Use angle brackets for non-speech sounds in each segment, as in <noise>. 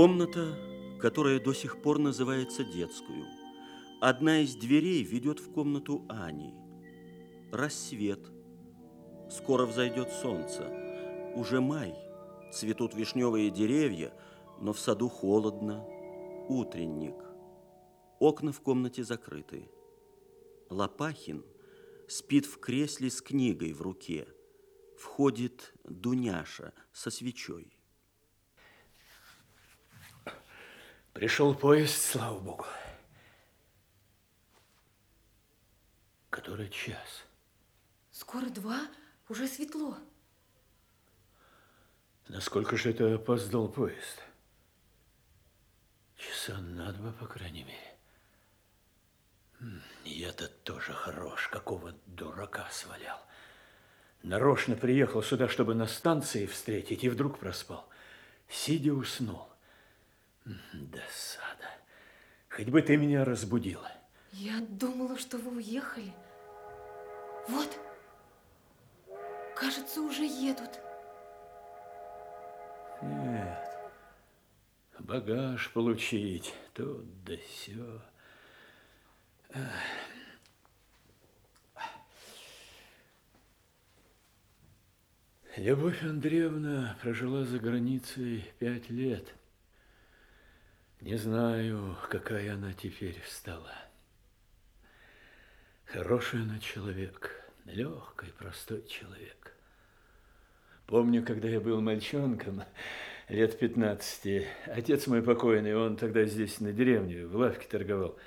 Комната, которая до сих пор называется детскую. Одна из дверей ведет в комнату Ани. Рассвет. Скоро взойдет солнце. Уже май. Цветут вишневые деревья, но в саду холодно. Утренник. Окна в комнате закрыты. Лопахин спит в кресле с книгой в руке. Входит Дуняша со свечой. Пришел поезд, слава богу. Который час? Скоро два, уже светло. Насколько же это опоздал поезд? Часа на два, по крайней мере. Я-то тоже хорош, какого дурака свалял. Нарочно приехал сюда, чтобы на станции встретить, и вдруг проспал. Сидя уснул. Досада. Хоть бы ты меня разбудила. Я думала, что вы уехали. Вот, кажется, уже едут. Нет, багаж получить, тут да сё. Любовь Андреевна прожила за границей пять лет. Не знаю, какая она теперь стала. Хороший она человек, легкий, простой человек. Помню, когда я был мальчонком, лет 15, отец мой покойный, он тогда здесь на деревне в лавке торговал,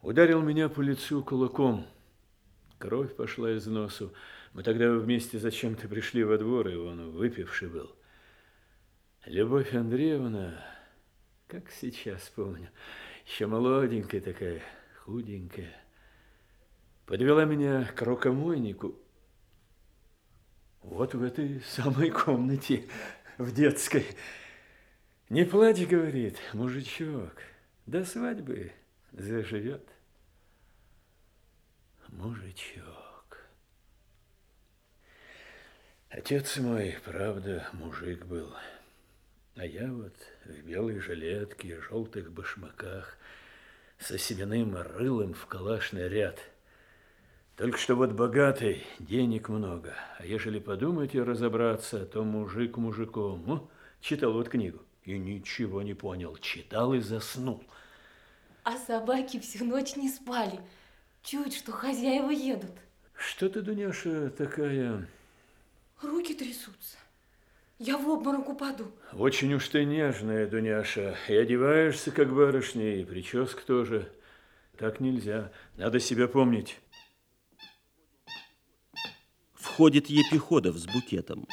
Ударил меня по лицу кулаком. Кровь пошла из носу. Мы тогда вместе зачем-то пришли во двор, и он выпивший был. Любовь Андреевна, как сейчас помню, еще молоденькая такая, худенькая, подвела меня к рукомойнику. Вот в этой самой комнате, в детской. Не плачь, говорит, мужичок, до свадьбы заживет мужичок. Отец мой, правда, мужик был, а я вот в белой жилетке, желтых башмаках, со семенным рылом в калашный ряд. Только что вот богатый, денег много, а ежели подумать и разобраться, то мужик мужиком. Ну, читал вот книгу и ничего не понял, читал и заснул – а собаки всю ночь не спали. Чуть, что хозяева едут. Что ты, Дуняша, такая... Руки трясутся. Я в обморок упаду. Очень уж ты нежная, Дуняша. И одеваешься, как барышня, и прическа тоже. Так нельзя. Надо себя помнить. Входит Епиходов с букетом.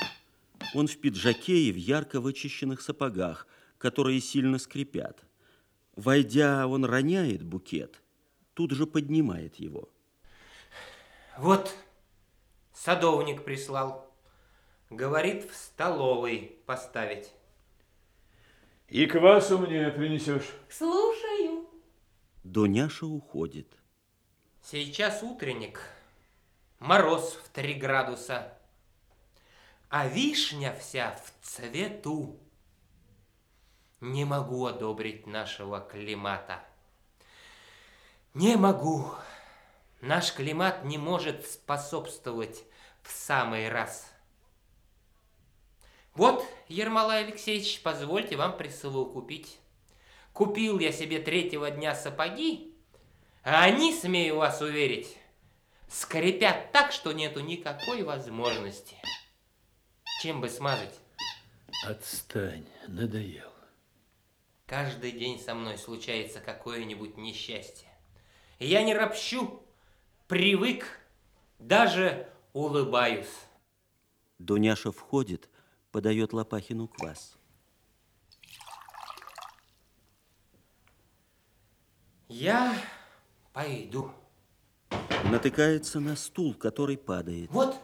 Он в пиджаке и в ярко вычищенных сапогах, которые сильно скрипят. Войдя, он роняет букет, тут же поднимает его. Вот, садовник прислал. Говорит, в столовой поставить. И квасу мне принесешь? Слушаю. Дуняша уходит. Сейчас утренник. Мороз в три градуса. А вишня вся в цвету не могу одобрить нашего климата. Не могу. Наш климат не может способствовать в самый раз. Вот, Ермолай Алексеевич, позвольте вам присовокупить. Купил я себе третьего дня сапоги, а они, смею вас уверить, скрипят так, что нету никакой возможности. Чем бы смазать? Отстань, надоел. Каждый день со мной случается какое-нибудь несчастье. Я не ропщу, привык, даже улыбаюсь. Дуняша входит, подает Лопахину квас. Я пойду. Натыкается на стул, который падает. Вот.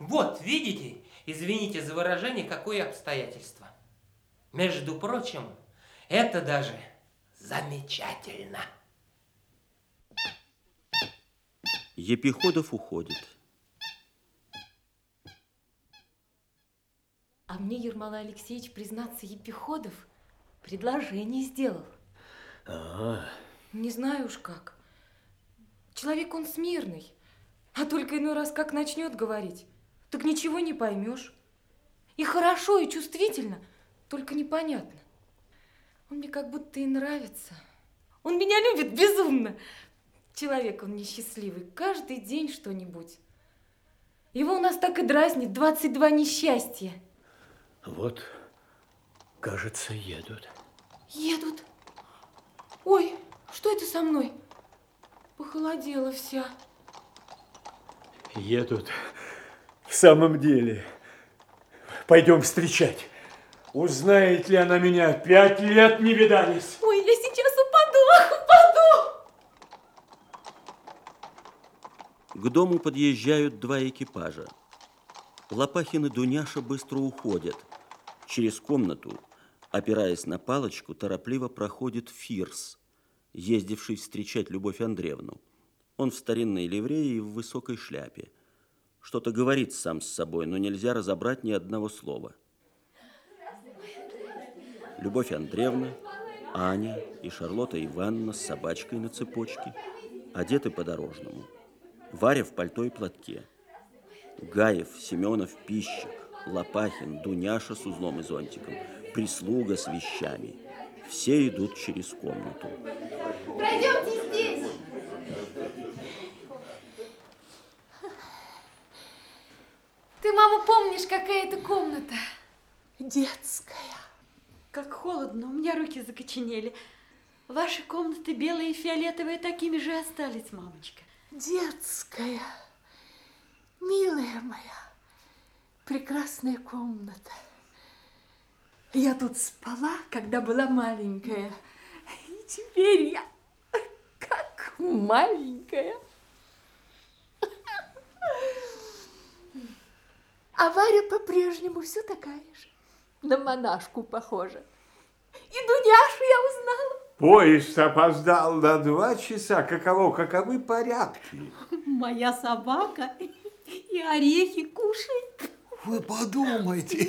Вот, видите? Извините за выражение, какое обстоятельство. Между прочим, это даже замечательно. Епиходов уходит. Мне Ермолай Алексеевич, признаться, Епиходов предложение сделал. А, Не знаю уж как. Человек он смирный. А только иной раз как начнет говорить, так ничего не поймешь. И хорошо, и чувствительно, только непонятно. Он мне как будто и нравится. Он меня любит безумно. Человек он несчастливый, каждый день что-нибудь. Его у нас так и дразнит 22 несчастья. Вот, кажется, едут. Едут. Ой, что это со мной? Похолодела вся. Едут. В самом деле. Пойдем встречать. Узнает ли она меня? Пять лет не видались. Ой, я сейчас упаду, упаду. К дому подъезжают два экипажа. Лопахин и Дуняша быстро уходят. Через комнату, опираясь на палочку, торопливо проходит Фирс, ездивший встречать Любовь Андреевну. Он в старинной ливрее и в высокой шляпе. Что-то говорит сам с собой, но нельзя разобрать ни одного слова. Любовь Андреевна, Аня и Шарлотта Ивановна с собачкой на цепочке, одеты по-дорожному. Варя в пальто и платке. Гаев, Семенов, Пищик, Лопахин, Дуняша с узлом и зонтиком, прислуга с вещами. Все идут через комнату. Пройдемте здесь. Ты, мама, помнишь, какая это комната? Детская. Как холодно, у меня руки закоченели. Ваши комнаты белые и фиолетовые такими же остались, мамочка. Детская, милая моя, прекрасная комната. Я тут спала, когда была маленькая. И теперь я как маленькая. А Варя по-прежнему все такая же. На монашку похожа. И Дуняшу я узнала. Поезд опоздал на два часа. Каково, каковы порядки? Моя собака и орехи кушает. Вы подумайте.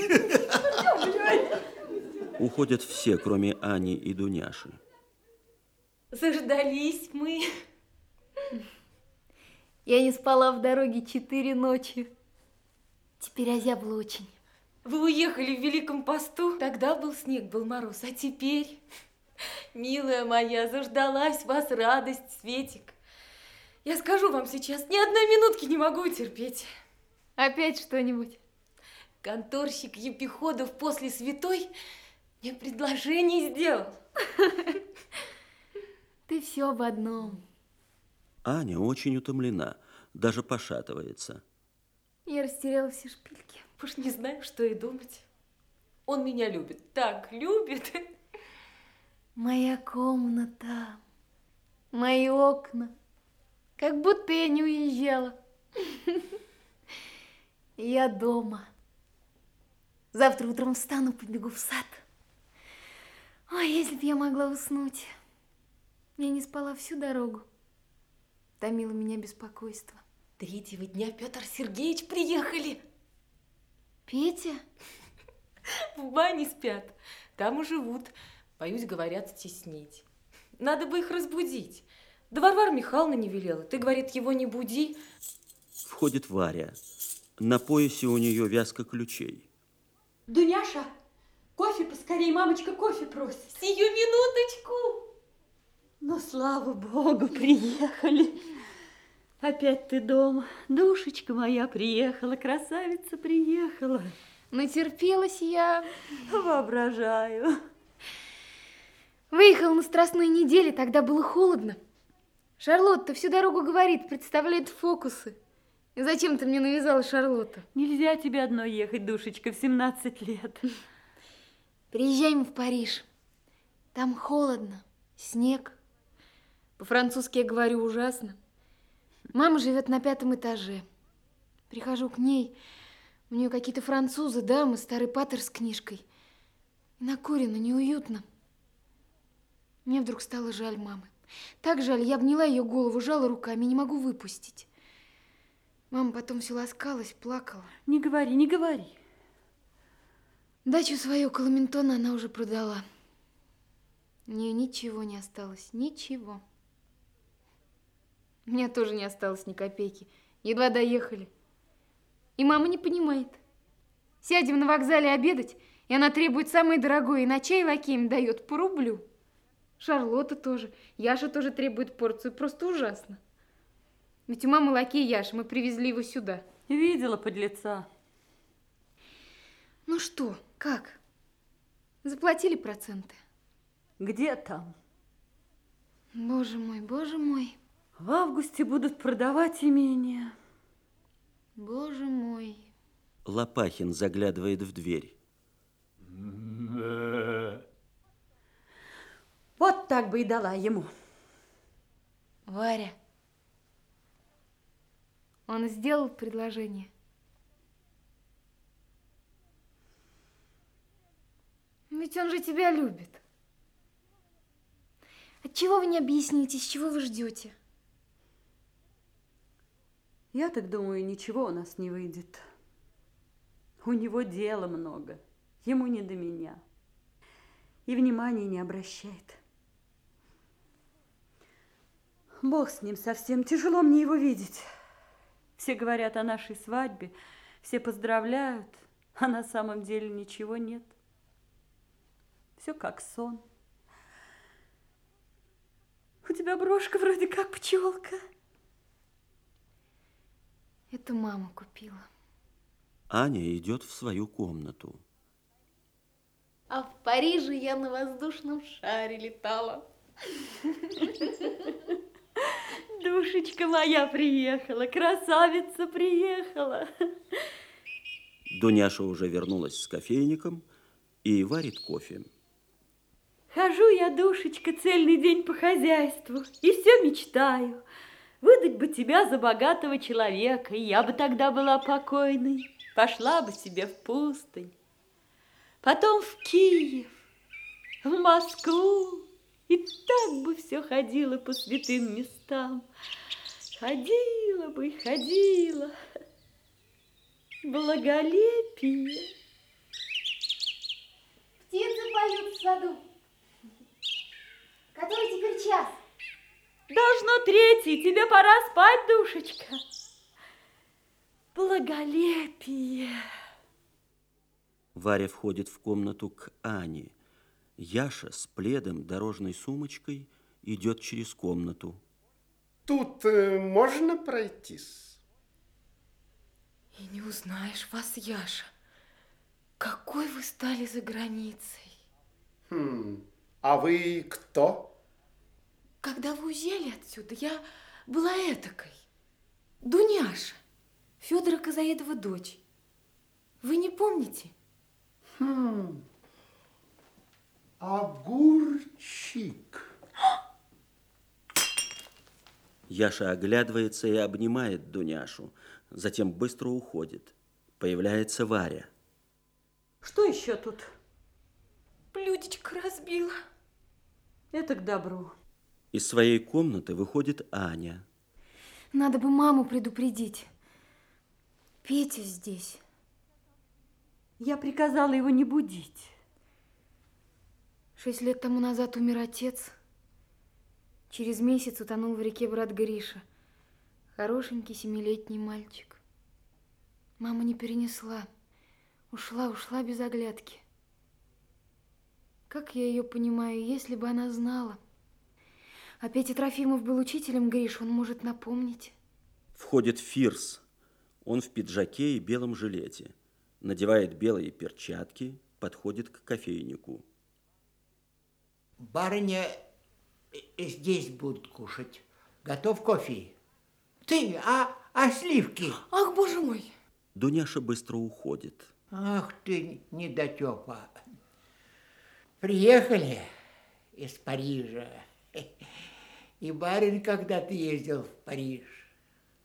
Уходят все, кроме Ани и Дуняши. Заждались мы. Я не спала в дороге четыре ночи. Теперь озябла очень. Вы уехали в Великом посту? Тогда был снег, был мороз, а теперь... Милая моя, заждалась вас радость, Светик. Я скажу вам сейчас, ни одной минутки не могу терпеть. Опять что-нибудь? Конторщик Епиходов после святой мне предложение сделал. <laughs> Ты все об одном. Аня очень утомлена, даже пошатывается. Я растеряла все шпильки. Уж не знаю, что и думать. Он меня любит, так любит. Моя комната, мои окна. Как будто я не уезжала. <laughs> Я дома. Завтра утром встану, побегу в сад. Ой, если бы я могла уснуть. Я не спала всю дорогу. Томило меня беспокойство. Третьего дня Петр Сергеевич приехали. Петя? <laughs> В бане спят, там и живут. Боюсь, говорят, стеснить. Надо бы их разбудить. Да Варвара Михайловна не велела. Ты, говорит, его не буди. Входит Варя. На поясе у нее вязка ключей. Дуняша, кофе поскорей, мамочка кофе просит. Сию минуточку. Ну, слава богу, приехали. Опять ты дома. Душечка моя приехала, красавица приехала. Натерпелась я. Воображаю. Выехал на страстной неделе, тогда было холодно. Шарлотта всю дорогу говорит, представляет фокусы. И зачем ты мне навязала Шарлотта? Нельзя тебе одной ехать, душечка, в 17 лет. Приезжаем в Париж. Там холодно, снег. По-французски я говорю ужасно. Мама живет на пятом этаже. Прихожу к ней, у нее какие-то французы, дамы, старый патер с книжкой. И накурено, неуютно. Мне вдруг стало жаль мамы. Так жаль, я обняла ее голову, жала руками, не могу выпустить. Мама потом все ласкалась, плакала. Не говори, не говори. Дачу свою около Ментона она уже продала. У нее ничего не осталось, ничего. У меня тоже не осталось ни копейки. Едва доехали. И мама не понимает. Сядем на вокзале обедать, и она требует самое дорогое, и на чай лакеям дает по рублю. Шарлотта тоже, Яша тоже требует порцию, просто ужасно. Ведь у мамы лакей Яша, мы привезли его сюда. Видела подлеца. Ну что, как? Заплатили проценты? Где там? Боже мой, боже мой. В августе будут продавать имение. Боже мой. Лопахин заглядывает в дверь. Вот так бы и дала ему. Варя. Он сделал предложение. Ведь он же тебя любит. Отчего вы не объясните, с чего вы ждете? Я так думаю, ничего у нас не выйдет. У него дела много, ему не до меня. И внимания не обращает. Бог с ним совсем, тяжело мне его видеть. Все говорят о нашей свадьбе, все поздравляют, а на самом деле ничего нет. Все как сон. У тебя брошка вроде как пчелка. Это мама купила. Аня идет в свою комнату. А в Париже я на воздушном шаре летала. Душечка моя приехала, красавица приехала. Дуняша уже вернулась с кофейником и варит кофе. Хожу я, душечка, цельный день по хозяйству и все мечтаю. Выдать бы тебя за богатого человека, и я бы тогда была покойной. Пошла бы себе в пустынь. Потом в Киев, в Москву. И так бы все ходила по святым местам. Ходила бы, ходила. Благолепие. Птицы поют в саду. Который теперь час? Должно третий, тебе пора спать, душечка. Благолепие. Варя входит в комнату к Ане. Яша с пледом, дорожной сумочкой идет через комнату. Тут э, можно пройтись? И не узнаешь вас, Яша. Какой вы стали за границей. Хм, а вы кто? Когда вы уезжали отсюда, я была этакой. Дуняша, Федора Казаедова дочь. Вы не помните? Хм, огурчик. Яша оглядывается и обнимает Дуняшу, затем быстро уходит. Появляется Варя. Что еще тут? Блюдечко разбила. Это к добру. Из своей комнаты выходит Аня. Надо бы маму предупредить. Петя здесь. Я приказала его не будить. Шесть лет тому назад умер отец. Через месяц утонул в реке брат Гриша. Хорошенький семилетний мальчик. Мама не перенесла. Ушла, ушла без оглядки. Как я ее понимаю, если бы она знала. А Петя Трофимов был учителем Гриш, он может напомнить. Входит Фирс. Он в пиджаке и белом жилете. Надевает белые перчатки, подходит к кофейнику. Барыня э, здесь будут кушать. Готов кофе? Ты, а, а сливки? Ах, боже мой! Дуняша быстро уходит. Ах ты, недотепа. Приехали из Парижа. И барин когда-то ездил в Париж.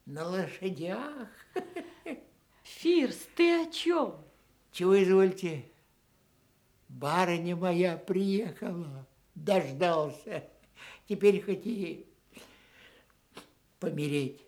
На лошадях. Фирс, ты о чем? Чего извольте? Барыня моя приехала. Дождался. Теперь хоть и помереть.